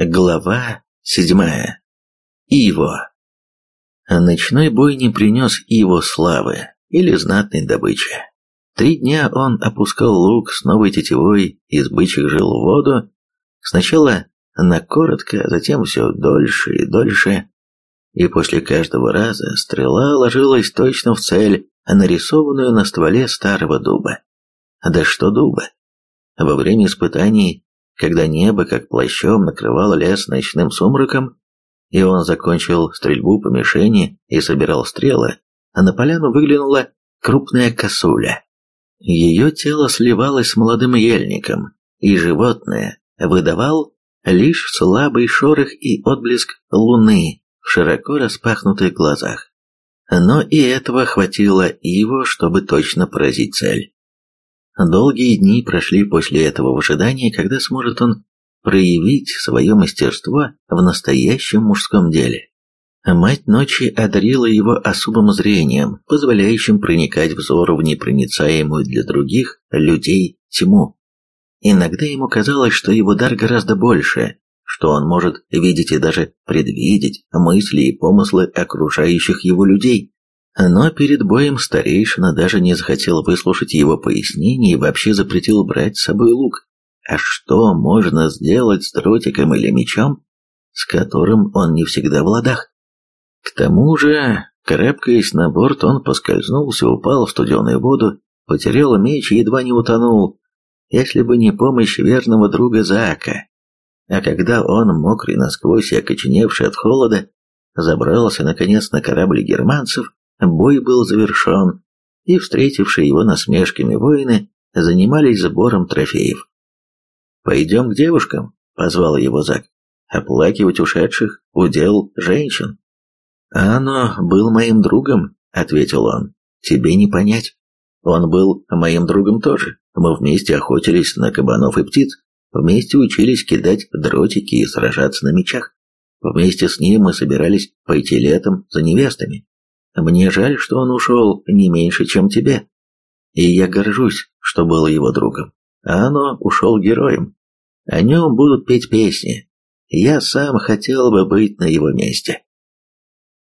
Глава седьмая. Иво. Ночной бой не принес Иво славы или знатной добычи. Три дня он опускал лук с новой тетивой из бычьих жил в воду, сначала на коротко, затем все дольше и дольше, и после каждого раза стрела ложилась точно в цель, нарисованную на стволе старого дуба. Да что дуба? Во время испытаний когда небо как плащом накрывало лес ночным сумраком, и он закончил стрельбу по мишени и собирал стрелы, а на поляну выглянула крупная косуля. Ее тело сливалось с молодым ельником, и животное выдавал лишь слабый шорох и отблеск луны в широко распахнутых глазах. Но и этого хватило его, чтобы точно поразить цель. Долгие дни прошли после этого в ожидании, когда сможет он проявить свое мастерство в настоящем мужском деле. Мать ночи одарила его особым зрением, позволяющим проникать взору в непроницаемую для других людей тьму. Иногда ему казалось, что его дар гораздо больше, что он может видеть и даже предвидеть мысли и помыслы окружающих его людей. Но перед боем старейшина даже не захотел выслушать его пояснений и вообще запретил брать с собой лук. А что можно сделать с дротиком или мечом, с которым он не всегда в ладах? К тому же, карабкаясь на борт, он поскользнулся, упал в студеную воду, потерял меч и едва не утонул, если бы не помощь верного друга Зака. А когда он, мокрый насквозь и окоченевший от холода, забрался наконец на корабль германцев, Бой был завершен, и встретившие его насмешками воины занимались сбором трофеев. «Пойдем к девушкам», — позвал его Зак. «Оплакивать ушедших — удел женщин». «Оно был моим другом», — ответил он. «Тебе не понять. Он был моим другом тоже. Мы вместе охотились на кабанов и птиц, вместе учились кидать дротики и сражаться на мечах. Вместе с ним мы собирались пойти летом за невестами. Мне жаль, что он ушел не меньше, чем тебе. И я горжусь, что был его другом. А оно ушел героем. О нем будут петь песни. Я сам хотел бы быть на его месте.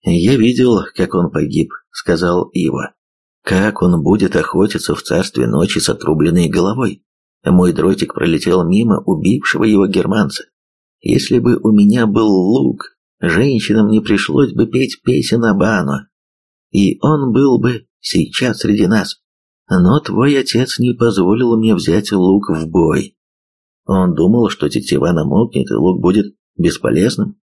Я видел, как он погиб, сказал Ива. Как он будет охотиться в царстве ночи с отрубленной головой? Мой дротик пролетел мимо убившего его германца. Если бы у меня был лук, женщинам не пришлось бы петь песен об Ану и он был бы сейчас среди нас. Но твой отец не позволил мне взять лук в бой. Он думал, что тетива намокнет, и лук будет бесполезным.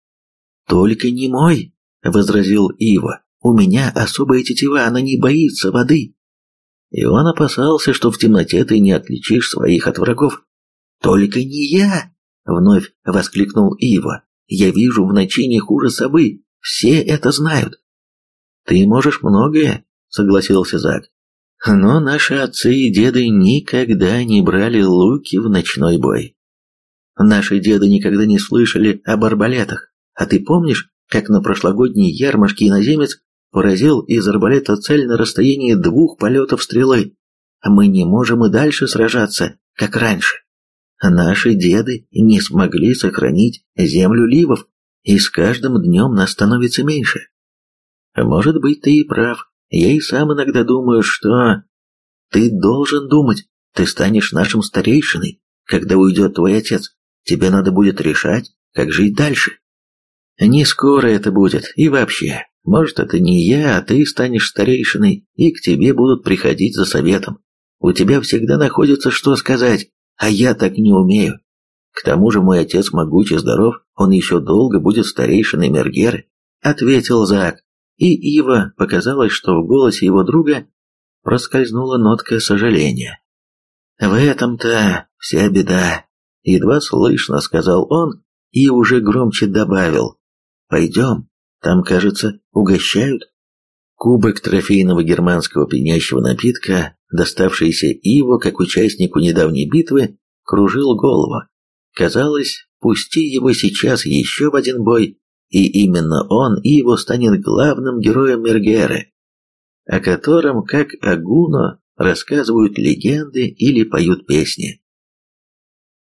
«Только не мой», — возразил Ива. «У меня особая тетива, она не боится воды». И он опасался, что в темноте ты не отличишь своих от врагов. «Только не я!» — вновь воскликнул Ива. «Я вижу в ночи не хуже совы. Все это знают. «Ты можешь многое», — согласился Зак. «Но наши отцы и деды никогда не брали луки в ночной бой. Наши деды никогда не слышали об арбалетах. А ты помнишь, как на прошлогодней ярмарке иноземец поразил из арбалета цель на расстоянии двух полетов стрелы? Мы не можем и дальше сражаться, как раньше. Наши деды не смогли сохранить землю ливов, и с каждым днем нас становится меньше. Может быть, ты и прав. Я и сам иногда думаю, что... Ты должен думать. Ты станешь нашим старейшиной, когда уйдет твой отец. Тебе надо будет решать, как жить дальше. Не скоро это будет. И вообще, может, это не я, а ты станешь старейшиной, и к тебе будут приходить за советом. У тебя всегда находится что сказать, а я так не умею. К тому же мой отец могуч и здоров, он еще долго будет старейшиной Мергеры, ответил Зак и Ива показалось, что в голосе его друга проскользнула нотка сожаления. «В этом-то вся беда», — едва слышно сказал он и уже громче добавил. «Пойдем, там, кажется, угощают». Кубок трофейного германского пьянящего напитка, доставшийся Иву как участнику недавней битвы, кружил голову. Казалось, пусти его сейчас еще в один бой, и именно он и его станет главным героем Мергеры, о котором, как о Гуно, рассказывают легенды или поют песни.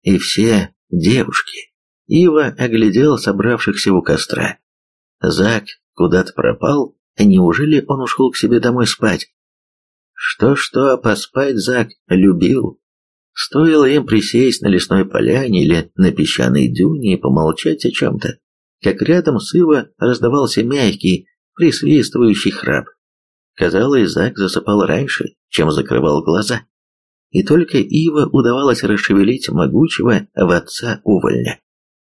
И все девушки, Ива оглядел собравшихся у костра. Зак куда-то пропал, неужели он ушел к себе домой спать? Что-что, поспать Зак любил. Стоило им присесть на лесной поляне или на песчаной дюне и помолчать о чем-то, как рядом с Ива раздавался мягкий, присвистывающий храп. Казалось, Зак засыпал раньше, чем закрывал глаза. И только Ива удавалось расшевелить могучего в отца увольня.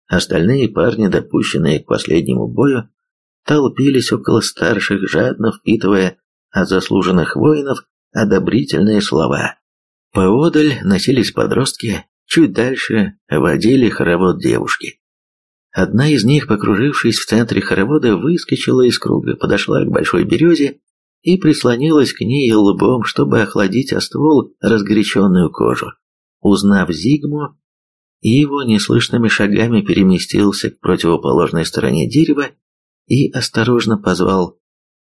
Остальные парни, допущенные к последнему бою, толпились около старших, жадно впитывая от заслуженных воинов одобрительные слова. Поодаль носились подростки, чуть дальше водили хоровод девушки. Одна из них, покружившись в центре хоровода, выскочила из круга, подошла к большой березе и прислонилась к ней лбом, чтобы охладить о ствол разгоряченную кожу. Узнав Зигму, его неслышными шагами переместился к противоположной стороне дерева и осторожно позвал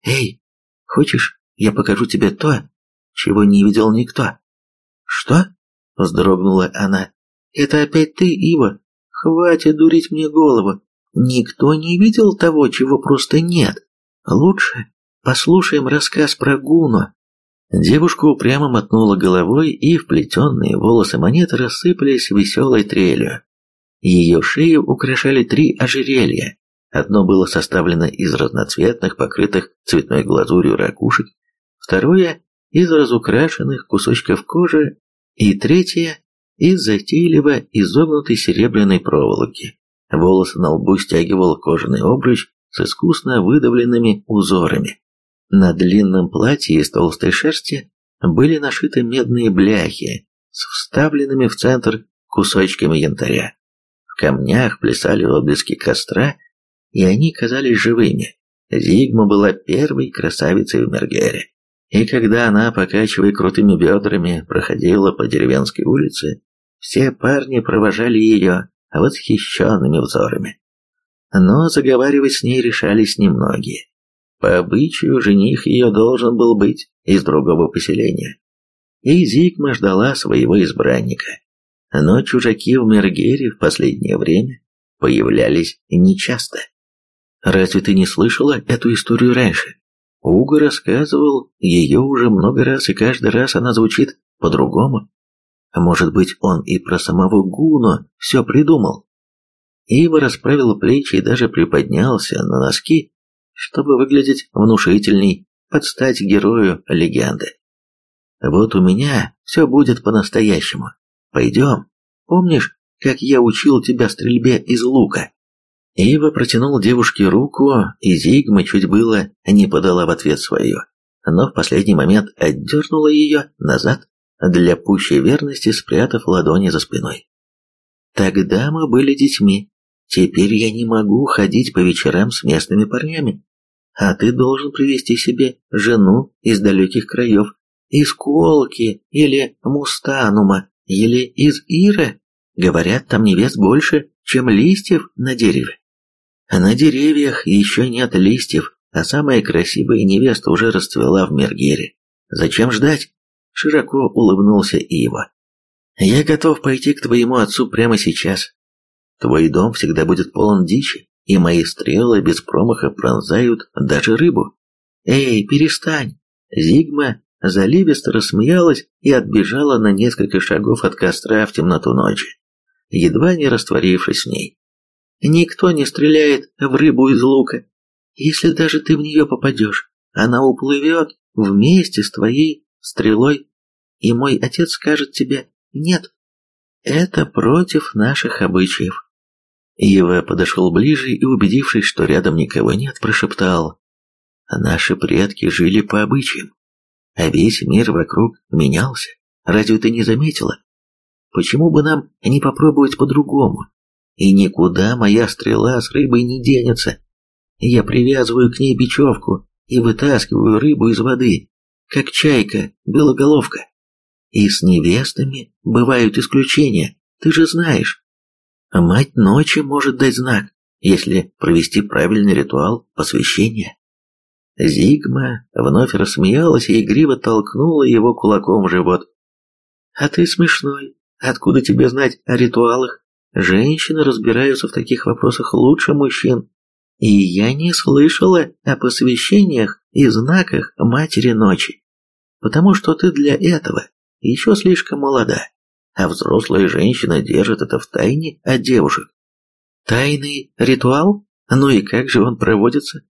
«Эй, хочешь, я покажу тебе то, чего не видел никто?» «Что?» — вздрогнула она. «Это опять ты, Ива? Хватит дурить мне голову. Никто не видел того, чего просто нет. Лучше послушаем рассказ про Гуну». Девушка упрямо мотнула головой, и вплетенные волосы монеты рассыпались веселой трелью. Ее шею украшали три ожерелья. Одно было составлено из разноцветных, покрытых цветной глазурью ракушек, второе – из разукрашенных кусочков кожи и третье – из затейливо изогнутой серебряной проволоки. Волосы на лбу стягивал кожаный обруч с искусно выдавленными узорами. На длинном платье из толстой шерсти были нашиты медные бляхи с вставленными в центр кусочками янтаря. В камнях плясали отблески костра, и они казались живыми. Зигма была первой красавицей в Мергере. И когда она, покачивая крутыми бедрами, проходила по деревенской улице, все парни провожали ее восхищенными взорами. Но заговаривать с ней решались немногие. По обычаю, жених ее должен был быть из другого поселения. И Зигма ждала своего избранника. Но чужаки в Мергере в последнее время появлялись нечасто. Разве ты не слышала эту историю раньше? Уго рассказывал ее уже много раз, и каждый раз она звучит по-другому. А может быть, он и про самого Гуно все придумал? Ива расправил плечи и даже приподнялся на носки, чтобы выглядеть внушительней, под стать герою легенды. Вот у меня все будет по-настоящему. Пойдем. Помнишь, как я учил тебя стрельбе из лука? Ива протянул девушке руку, и Зигма чуть было не подала в ответ свое, но в последний момент отдернула ее назад, для пущей верности спрятав ладони за спиной. Тогда мы были детьми. Теперь я не могу ходить по вечерам с местными парнями. А ты должен привести себе жену из далеких краев, из Колки или Мустанума, или из Ира. Говорят, там невест больше, чем листьев на дереве. На деревьях еще нет листьев, а самая красивая невеста уже расцвела в Мергере. Зачем ждать? Широко улыбнулся Ива. Я готов пойти к твоему отцу прямо сейчас. Твой дом всегда будет полон дичи, и мои стрелы без промаха пронзают даже рыбу. Эй, перестань! Зигма заливисто рассмеялась и отбежала на несколько шагов от костра в темноту ночи, едва не растворившись в ней. Никто не стреляет в рыбу из лука. Если даже ты в нее попадешь, она уплывет вместе с твоей стрелой, и мой отец скажет тебе «нет». Это против наших обычаев. Ива подошел ближе и, убедившись, что рядом никого нет, прошептал «Наши предки жили по обычаям, а весь мир вокруг менялся. Разве ты не заметила? Почему бы нам не попробовать по-другому? И никуда моя стрела с рыбой не денется. Я привязываю к ней бечевку и вытаскиваю рыбу из воды, как чайка, белоголовка. И с невестами бывают исключения, ты же знаешь. Мать ночи может дать знак, если провести правильный ритуал посвящения. Зигма вновь рассмеялась и игриво толкнула его кулаком в живот. «А ты смешной. Откуда тебе знать о ритуалах? Женщины разбираются в таких вопросах лучше мужчин. И я не слышала о посвящениях и знаках Матери Ночи, потому что ты для этого еще слишком молода, а взрослая женщина держит это в тайне от девушек. Тайный ритуал? Ну и как же он проводится?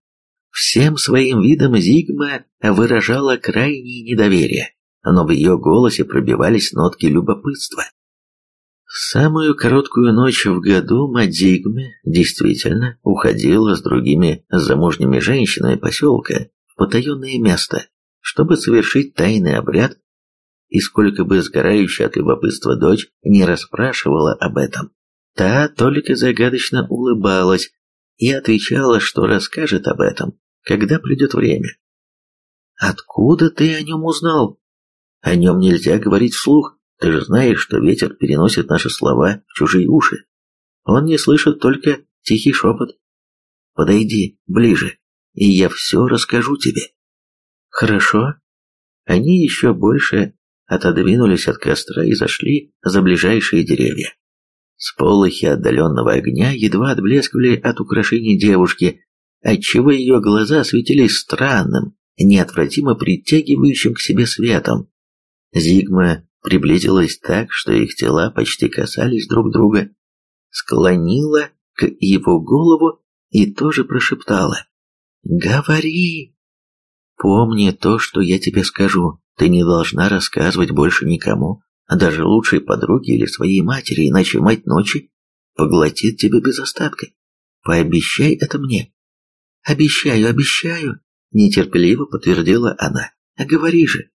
Всем своим видом Зигма выражала крайнее недоверие, но в ее голосе пробивались нотки любопытства. Самую короткую ночь в году мать Зигмы действительно уходила с другими замужними женщинами поселка в потаенное место, чтобы совершить тайный обряд, и сколько бы сгорающая от любопытства дочь не расспрашивала об этом, та только загадочно улыбалась и отвечала, что расскажет об этом, когда придет время. «Откуда ты о нем узнал?» «О нем нельзя говорить вслух, ты же знаешь, что ветер переносит наши слова в чужие уши. Он не слышит только тихий шепот. Подойди ближе, и я все расскажу тебе». «Хорошо». Они еще больше отодвинулись от костра и зашли за ближайшие деревья. Сполохи отдаленного огня едва отблескивали от украшений девушки, отчего ее глаза светились странным, неотвратимо притягивающим к себе светом. Зигма приблизилась так, что их тела почти касались друг друга, склонила к его голову и тоже прошептала «Говори!» «Помни то, что я тебе скажу, ты не должна рассказывать больше никому, даже лучшей подруге или своей матери, иначе мать ночи поглотит тебя без остатка. Пообещай это мне». «Обещаю, обещаю», — нетерпеливо подтвердила она. «А говори же».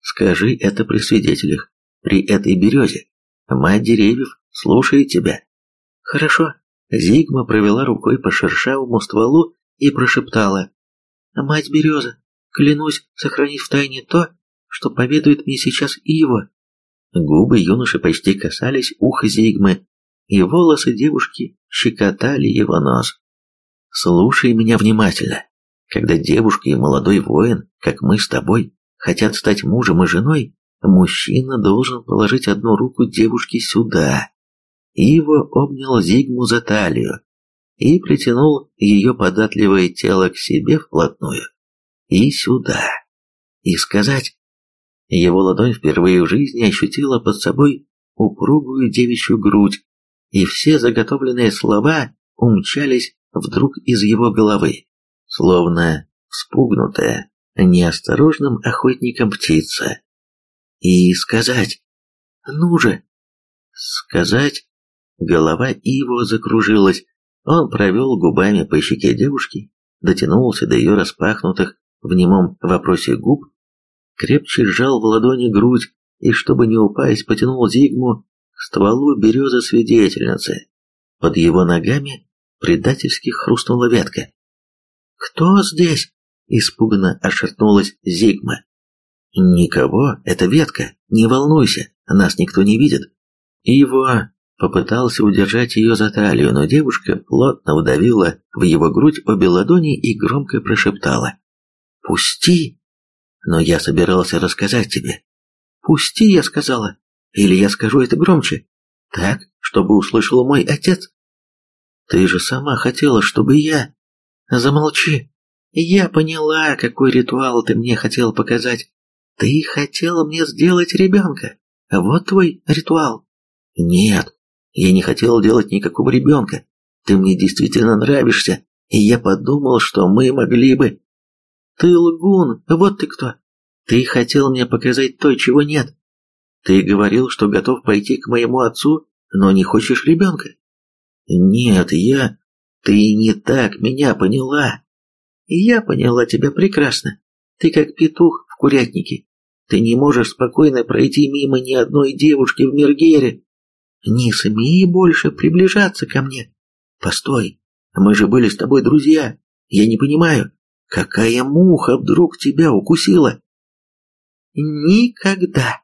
«Скажи это при свидетелях, при этой березе. Мать деревьев слушает тебя». «Хорошо». Зигма провела рукой по шершавому стволу и прошептала. «Мать береза, клянусь сохранить в тайне то, что поведает мне сейчас Ива». Губы юноши почти касались уха Зигмы, и волосы девушки щекотали его нос. Слушай меня внимательно. Когда девушка и молодой воин, как мы с тобой, хотят стать мужем и женой, мужчина должен положить одну руку девушке сюда. Иво обнял Зигму за талию и притянул ее податливое тело к себе вплотную. И сюда. И сказать. Его ладонь впервые в жизни ощутила под собой упругую девичью грудь, и все заготовленные слова умчались вдруг из его головы, словно вспугнутая неосторожным охотником птица. И сказать «Ну же!» Сказать Голова его закружилась. Он провел губами по щеке девушки, дотянулся до ее распахнутых в немом вопросе губ, крепче сжал в ладони грудь и, чтобы не упасть, потянул Зигму к стволу березы свидетельницы. Под его ногами предательски хрустнула ветка. «Кто здесь?» – испуганно ошатнулась Зигма. «Никого, это ветка, не волнуйся, нас никто не видит». Его попытался удержать ее за талию, но девушка плотно удавила в его грудь обе ладони и громко прошептала. «Пусти!» «Но я собирался рассказать тебе». «Пусти!» – я сказала. «Или я скажу это громче, так, чтобы услышал мой отец». Ты же сама хотела, чтобы я... Замолчи. Я поняла, какой ритуал ты мне хотел показать. Ты хотела мне сделать ребенка. Вот твой ритуал. Нет, я не хотел делать никакого ребенка. Ты мне действительно нравишься, и я подумал, что мы могли бы... Ты лгун, вот ты кто. Ты хотел мне показать то, чего нет. Ты говорил, что готов пойти к моему отцу, но не хочешь ребенка. «Нет, я... Ты не так меня поняла!» «Я поняла тебя прекрасно. Ты как петух в курятнике. Ты не можешь спокойно пройти мимо ни одной девушки в Мергере. Не смей больше приближаться ко мне. Постой, мы же были с тобой друзья. Я не понимаю, какая муха вдруг тебя укусила?» «Никогда!»